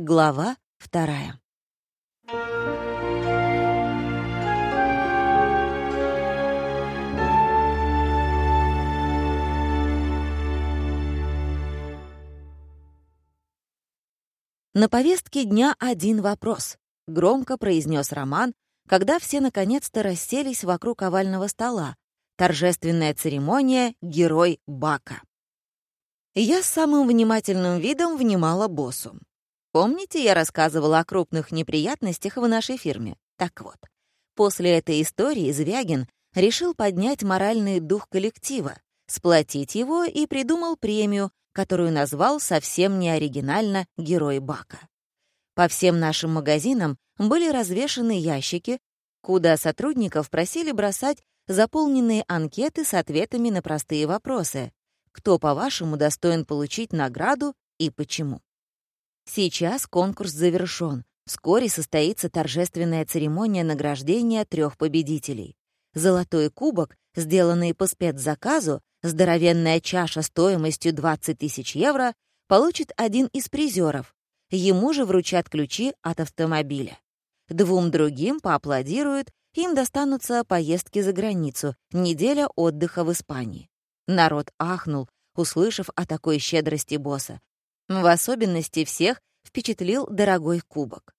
Глава вторая. На повестке дня один вопрос, громко произнес Роман, когда все наконец-то расселись вокруг овального стола. Торжественная церемония «Герой Бака». Я с самым внимательным видом внимала боссу. Помните, я рассказывала о крупных неприятностях в нашей фирме? Так вот, после этой истории Звягин решил поднять моральный дух коллектива, сплотить его и придумал премию, которую назвал совсем неоригинально «Герой Бака». По всем нашим магазинам были развешаны ящики, куда сотрудников просили бросать заполненные анкеты с ответами на простые вопросы. Кто, по-вашему, достоин получить награду и почему? Сейчас конкурс завершён. Вскоре состоится торжественная церемония награждения трех победителей. Золотой кубок, сделанный по спецзаказу, здоровенная чаша стоимостью 20 тысяч евро, получит один из призеров. Ему же вручат ключи от автомобиля. Двум другим поаплодируют, им достанутся поездки за границу, неделя отдыха в Испании. Народ ахнул, услышав о такой щедрости босса. В особенности всех впечатлил дорогой кубок.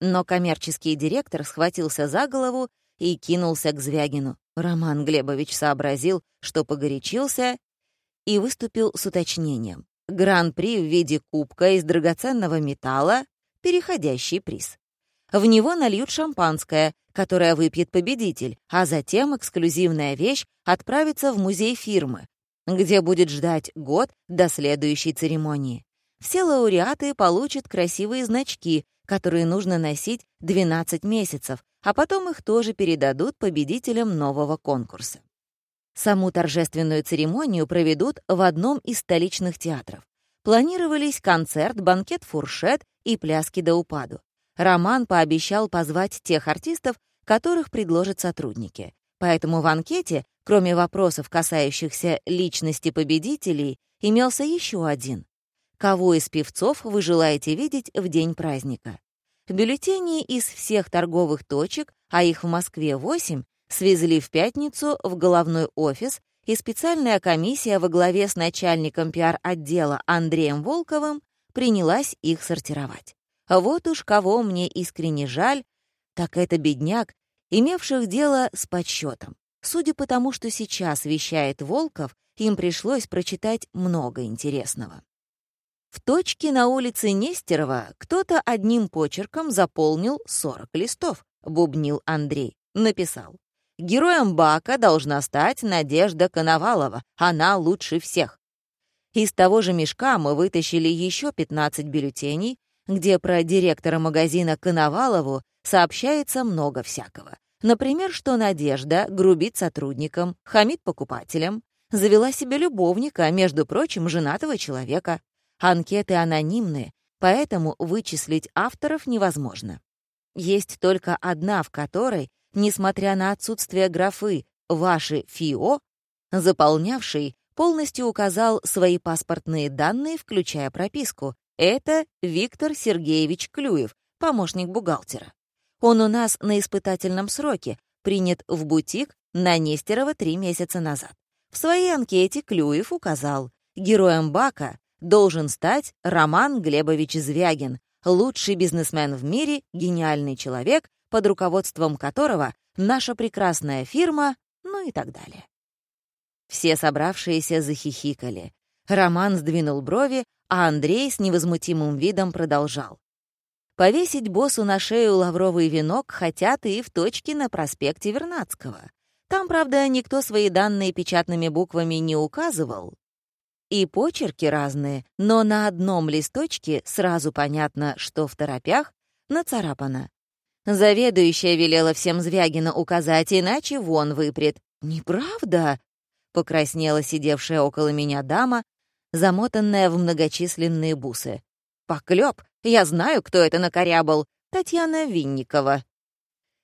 Но коммерческий директор схватился за голову и кинулся к Звягину. Роман Глебович сообразил, что погорячился, и выступил с уточнением. Гран-при в виде кубка из драгоценного металла — переходящий приз. В него нальют шампанское, которое выпьет победитель, а затем эксклюзивная вещь отправится в музей фирмы, где будет ждать год до следующей церемонии. Все лауреаты получат красивые значки, которые нужно носить 12 месяцев, а потом их тоже передадут победителям нового конкурса. Саму торжественную церемонию проведут в одном из столичных театров. Планировались концерт, банкет-фуршет и пляски до упаду. Роман пообещал позвать тех артистов, которых предложат сотрудники. Поэтому в анкете, кроме вопросов, касающихся личности победителей, имелся еще один. Кого из певцов вы желаете видеть в день праздника? Бюллетени из всех торговых точек, а их в Москве 8, свезли в пятницу в головной офис, и специальная комиссия во главе с начальником пиар-отдела Андреем Волковым принялась их сортировать. Вот уж кого мне искренне жаль, так это бедняк, имевших дело с подсчетом. Судя по тому, что сейчас вещает Волков, им пришлось прочитать много интересного. В точке на улице Нестерова кто-то одним почерком заполнил 40 листов, бубнил Андрей. Написал. Героем Бака должна стать Надежда Коновалова. Она лучше всех. Из того же мешка мы вытащили еще 15 бюллетеней, где про директора магазина Коновалову сообщается много всякого. Например, что Надежда грубит сотрудникам, хамит покупателям, завела себе любовника, между прочим, женатого человека. Анкеты анонимные, поэтому вычислить авторов невозможно. Есть только одна, в которой, несмотря на отсутствие графы «Ваши ФИО», заполнявший полностью указал свои паспортные данные, включая прописку, это Виктор Сергеевич Клюев, помощник бухгалтера. Он у нас на испытательном сроке, принят в бутик на Нестерова три месяца назад. В своей анкете Клюев указал, героем Бака должен стать Роман Глебович Звягин, лучший бизнесмен в мире, гениальный человек, под руководством которого наша прекрасная фирма, ну и так далее. Все собравшиеся захихикали. Роман сдвинул брови, а Андрей с невозмутимым видом продолжал. Повесить боссу на шею лавровый венок хотят и в точке на проспекте Вернадского. Там, правда, никто свои данные печатными буквами не указывал. И почерки разные, но на одном листочке сразу понятно, что в торопях нацарапано. Заведующая велела всем Звягина указать, иначе вон выпрет. «Неправда?» — покраснела сидевшая около меня дама, замотанная в многочисленные бусы. «Поклёп! Я знаю, кто это накорябал. Татьяна Винникова».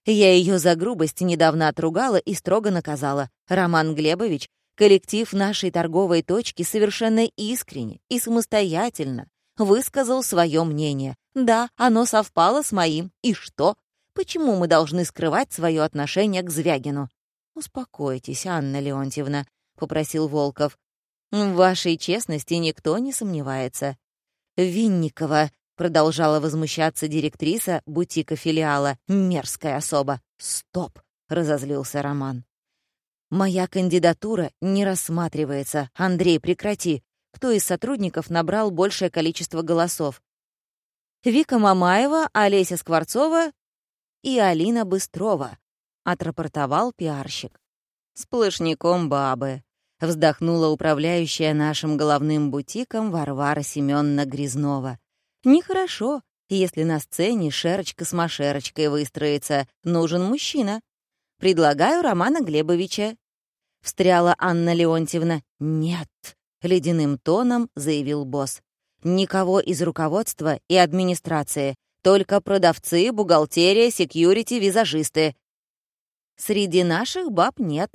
Я ее за грубость недавно отругала и строго наказала. Роман Глебович, коллектив нашей торговой точки совершенно искренне и самостоятельно высказал свое мнение. Да, оно совпало с моим. И что? Почему мы должны скрывать свое отношение к Звягину? «Успокойтесь, Анна Леонтьевна», — попросил Волков. «В вашей честности никто не сомневается». «Винникова», — продолжала возмущаться директриса бутика-филиала, мерзкая особа. «Стоп!» — разозлился Роман. «Моя кандидатура не рассматривается. Андрей, прекрати. Кто из сотрудников набрал большее количество голосов? Вика Мамаева, Олеся Скворцова и Алина Быстрова», — отрапортовал пиарщик. «Сплошняком бабы», — вздохнула управляющая нашим головным бутиком Варвара Семёновна Грязнова. «Нехорошо, если на сцене шерочка с машерочкой выстроится. Нужен мужчина. Предлагаю Романа Глебовича». Встряла Анна Леонтьевна. «Нет», — ледяным тоном заявил босс. «Никого из руководства и администрации. Только продавцы, бухгалтерия, секьюрити, визажисты. Среди наших баб нет.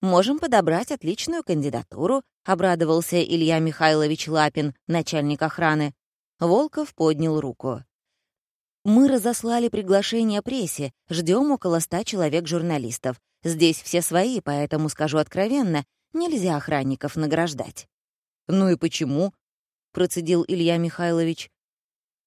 Можем подобрать отличную кандидатуру», — обрадовался Илья Михайлович Лапин, начальник охраны. Волков поднял руку. Мы разослали приглашение прессе, ждем около ста человек журналистов. Здесь все свои, поэтому, скажу откровенно, нельзя охранников награждать». «Ну и почему?» — процедил Илья Михайлович.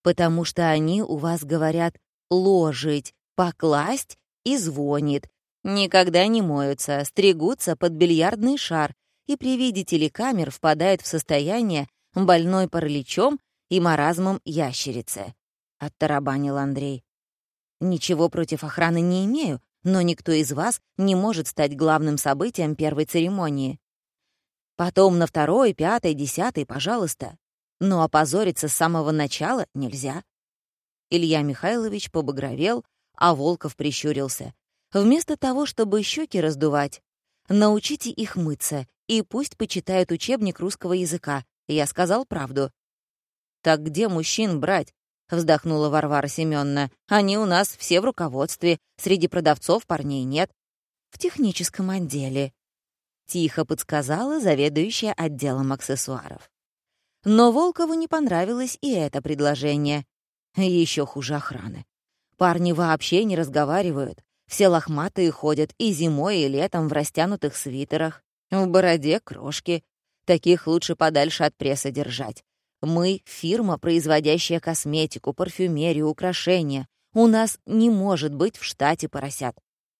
«Потому что они у вас говорят «ложить», «покласть» и «звонит». Никогда не моются, стригутся под бильярдный шар и при виде телекамер впадают в состояние больной параличом и маразмом ящерицы. — оттарабанил Андрей. «Ничего против охраны не имею, но никто из вас не может стать главным событием первой церемонии. Потом на второй, пятой, десятой, пожалуйста. Но опозориться с самого начала нельзя». Илья Михайлович побагровел, а Волков прищурился. «Вместо того, чтобы щеки раздувать, научите их мыться, и пусть почитают учебник русского языка. Я сказал правду». «Так где мужчин брать?» — вздохнула Варвара Семёновна. «Они у нас все в руководстве, среди продавцов парней нет. В техническом отделе», — тихо подсказала заведующая отделом аксессуаров. Но Волкову не понравилось и это предложение. Еще хуже охраны. Парни вообще не разговаривают. Все лохматые ходят и зимой, и летом в растянутых свитерах. В бороде крошки. Таких лучше подальше от пресса держать. Мы — фирма, производящая косметику, парфюмерию, украшения. У нас не может быть в штате поросят.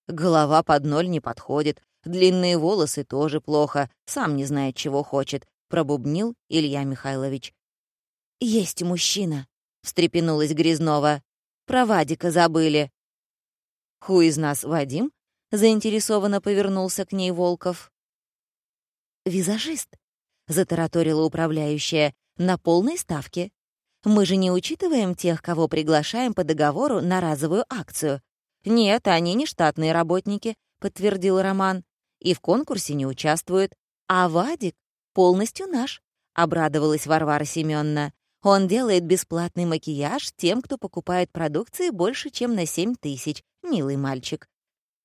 Голова под ноль не подходит, длинные волосы тоже плохо, сам не знает, чего хочет», — пробубнил Илья Михайлович. «Есть мужчина», — встрепенулась Грязнова. «Про Вадика забыли». «Ху из нас Вадим?» — заинтересованно повернулся к ней Волков. «Визажист», — затараторила управляющая на полной ставке. Мы же не учитываем тех, кого приглашаем по договору на разовую акцию. Нет, они не штатные работники, подтвердил Роман, и в конкурсе не участвуют. А Вадик полностью наш, обрадовалась Варвара Семёновна. Он делает бесплатный макияж тем, кто покупает продукции больше, чем на 7 тысяч. Милый мальчик.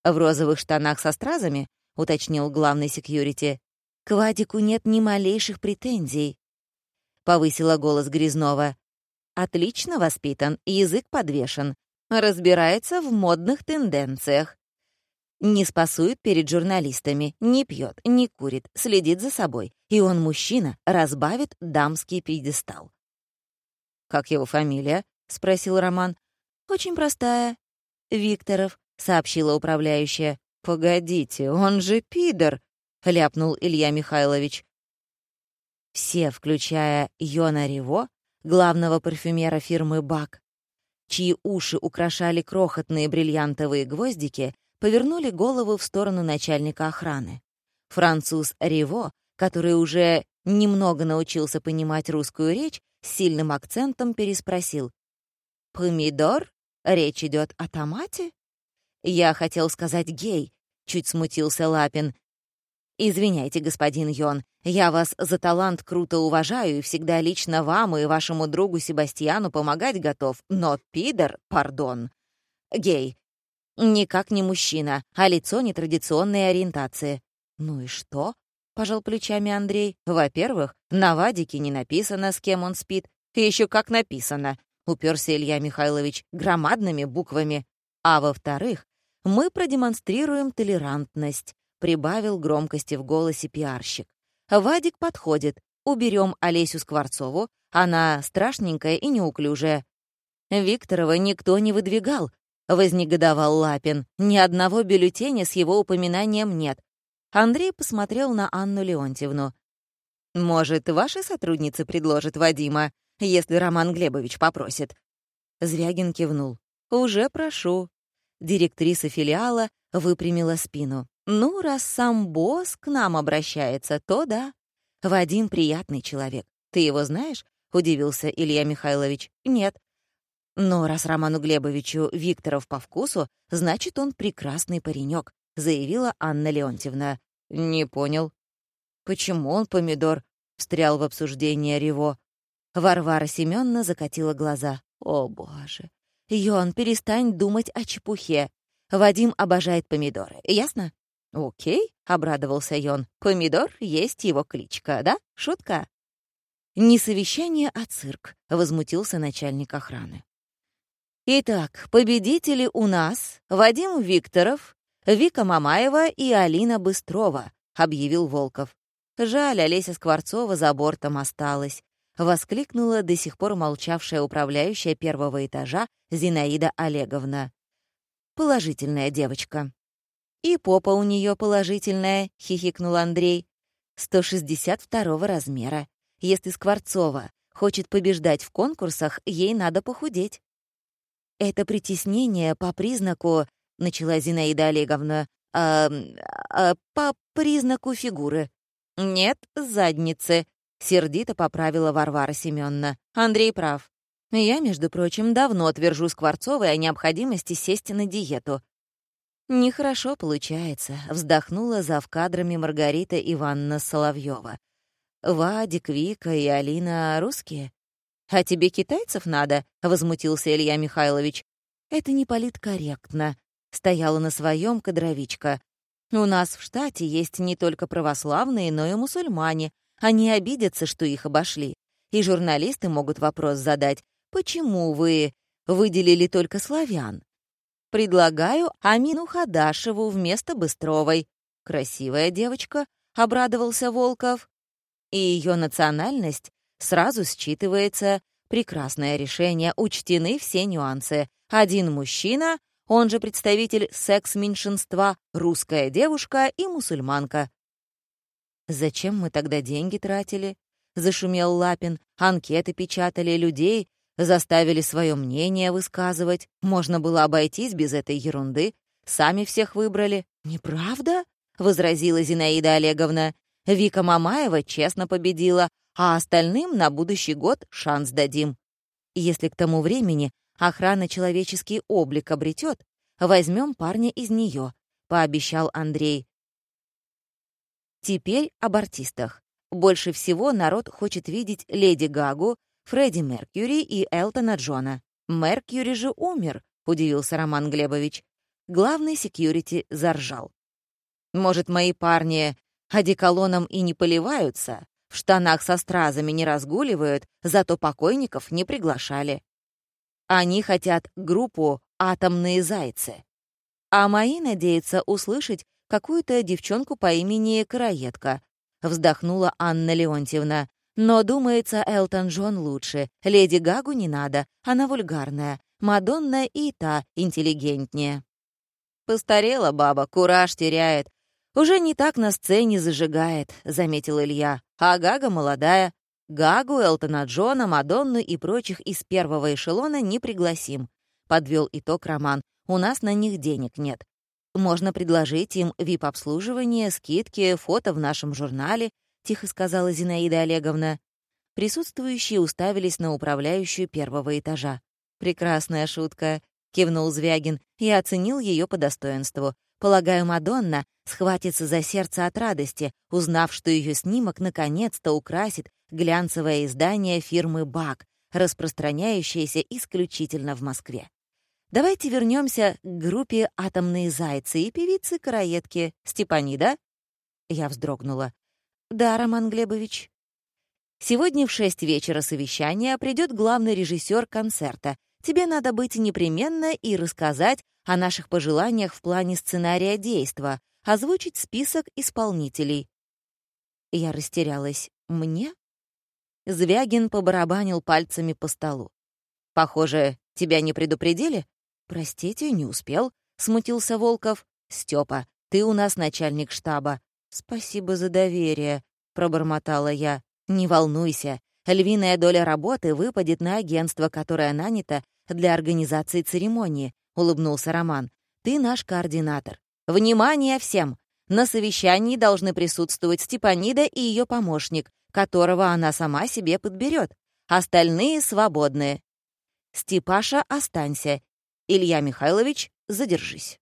В розовых штанах со стразами, уточнил главный секьюрити. К Вадику нет ни малейших претензий. — повысила голос Грязнова. «Отлично воспитан, язык подвешен, разбирается в модных тенденциях. Не спасует перед журналистами, не пьет, не курит, следит за собой. И он, мужчина, разбавит дамский пьедестал». «Как его фамилия?» — спросил Роман. «Очень простая. Викторов», — сообщила управляющая. «Погодите, он же пидор», — ляпнул Илья Михайлович. Все, включая Йона Риво, главного парфюмера фирмы «Бак», чьи уши украшали крохотные бриллиантовые гвоздики, повернули голову в сторону начальника охраны. Француз Риво, который уже немного научился понимать русскую речь, с сильным акцентом переспросил. «Помидор? Речь идет о томате?» «Я хотел сказать гей», — чуть смутился Лапин. «Извиняйте, господин Йон, я вас за талант круто уважаю и всегда лично вам и вашему другу Себастьяну помогать готов, но пидор, пардон, гей, никак не мужчина, а лицо нетрадиционной ориентации». «Ну и что?» — пожал плечами Андрей. «Во-первых, на Вадике не написано, с кем он спит. Еще как написано, уперся Илья Михайлович громадными буквами. А во-вторых, мы продемонстрируем толерантность, прибавил громкости в голосе пиарщик. Вадик подходит. Уберем Олесю Скворцову, она страшненькая и неуклюжая. Викторова никто не выдвигал, вознегодовал Лапин. Ни одного бюллетеня с его упоминанием нет. Андрей посмотрел на Анну Леонтьевну. «Может, ваши сотрудницы предложат Вадима, если Роман Глебович попросит?» Звягин кивнул. «Уже прошу». Директриса филиала выпрямила спину. «Ну, раз сам босс к нам обращается, то да. Вадим приятный человек. Ты его знаешь?» — удивился Илья Михайлович. «Нет». «Но раз Роману Глебовичу Викторов по вкусу, значит, он прекрасный паренек», — заявила Анна Леонтьевна. «Не понял». «Почему он помидор?» — встрял в обсуждение Рево. Варвара Семёновна закатила глаза. «О, боже! Йон, перестань думать о чепухе. Вадим обожает помидоры, ясно?» «Окей», — обрадовался Йон. «Помидор есть его кличка, да? Шутка?» «Не совещание, а цирк», — возмутился начальник охраны. «Итак, победители у нас Вадим Викторов, Вика Мамаева и Алина Быстрова», — объявил Волков. «Жаль, Олеся Скворцова за бортом осталась», — воскликнула до сих пор молчавшая управляющая первого этажа Зинаида Олеговна. «Положительная девочка». «И попа у нее положительная», — хихикнул Андрей. «162 размера. Если Скворцова хочет побеждать в конкурсах, ей надо похудеть». «Это притеснение по признаку», — начала Зинаида Олеговна, «э, э, «по признаку фигуры». «Нет, задницы», — сердито поправила Варвара Семёновна. «Андрей прав. Я, между прочим, давно твержу Скворцовой о необходимости сесть на диету. «Нехорошо получается», — вздохнула зав кадрами Маргарита Ивановна Соловьева. «Вадик, Вика и Алина русские?» «А тебе китайцев надо?» — возмутился Илья Михайлович. «Это не политкорректно», — стояла на своем кадровичка. «У нас в штате есть не только православные, но и мусульмане. Они обидятся, что их обошли. И журналисты могут вопрос задать, почему вы выделили только славян? Предлагаю Амину Хадашеву вместо Быстровой. Красивая девочка, обрадовался Волков. И ее национальность сразу считывается. Прекрасное решение, учтены все нюансы. Один мужчина, он же представитель секс-меньшинства, русская девушка и мусульманка. «Зачем мы тогда деньги тратили?» — зашумел Лапин. «Анкеты печатали, людей заставили свое мнение высказывать. Можно было обойтись без этой ерунды. Сами всех выбрали. Неправда? возразила Зинаида Олеговна. Вика Мамаева честно победила, а остальным на будущий год шанс дадим. Если к тому времени охрана человеческий облик обретет, возьмем парня из нее, пообещал Андрей. Теперь об артистах. Больше всего народ хочет видеть Леди Гагу, Фредди Меркьюри и Элтона Джона. Меркьюри же умер, удивился Роман Глебович. Главный секьюрити заржал. Может, мои парни одеколоном и не поливаются, в штанах со стразами не разгуливают, зато покойников не приглашали. Они хотят группу «Атомные зайцы». А мои надеются услышать какую-то девчонку по имени Караедка, вздохнула Анна Леонтьевна. Но, думается, Элтон Джон лучше. Леди Гагу не надо, она вульгарная. Мадонна и та интеллигентнее. Постарела баба, кураж теряет. Уже не так на сцене зажигает, заметил Илья. А Гага молодая. Гагу, Элтона Джона, Мадонну и прочих из первого эшелона не пригласим. Подвел итог Роман. У нас на них денег нет. Можно предложить им вип-обслуживание, скидки, фото в нашем журнале, тихо сказала Зинаида Олеговна. Присутствующие уставились на управляющую первого этажа. «Прекрасная шутка», — кивнул Звягин и оценил ее по достоинству. Полагаю, Мадонна схватится за сердце от радости, узнав, что ее снимок наконец-то украсит глянцевое издание фирмы «Бак», распространяющееся исключительно в Москве. Давайте вернемся к группе «Атомные зайцы» и певицы-караедки Степанида. Я вздрогнула. «Да, Роман Глебович». Сегодня в шесть вечера совещания придет главный режиссер концерта. Тебе надо быть непременно и рассказать о наших пожеланиях в плане сценария действа, озвучить список исполнителей. Я растерялась. Мне? Звягин побарабанил пальцами по столу. «Похоже, тебя не предупредили?» «Простите, не успел», — смутился Волков. «Стёпа, ты у нас начальник штаба». «Спасибо за доверие», — пробормотала я. «Не волнуйся. Львиная доля работы выпадет на агентство, которое нанято для организации церемонии», — улыбнулся Роман. «Ты наш координатор. Внимание всем! На совещании должны присутствовать Степанида и ее помощник, которого она сама себе подберет. Остальные свободные. Степаша, останься. Илья Михайлович, задержись.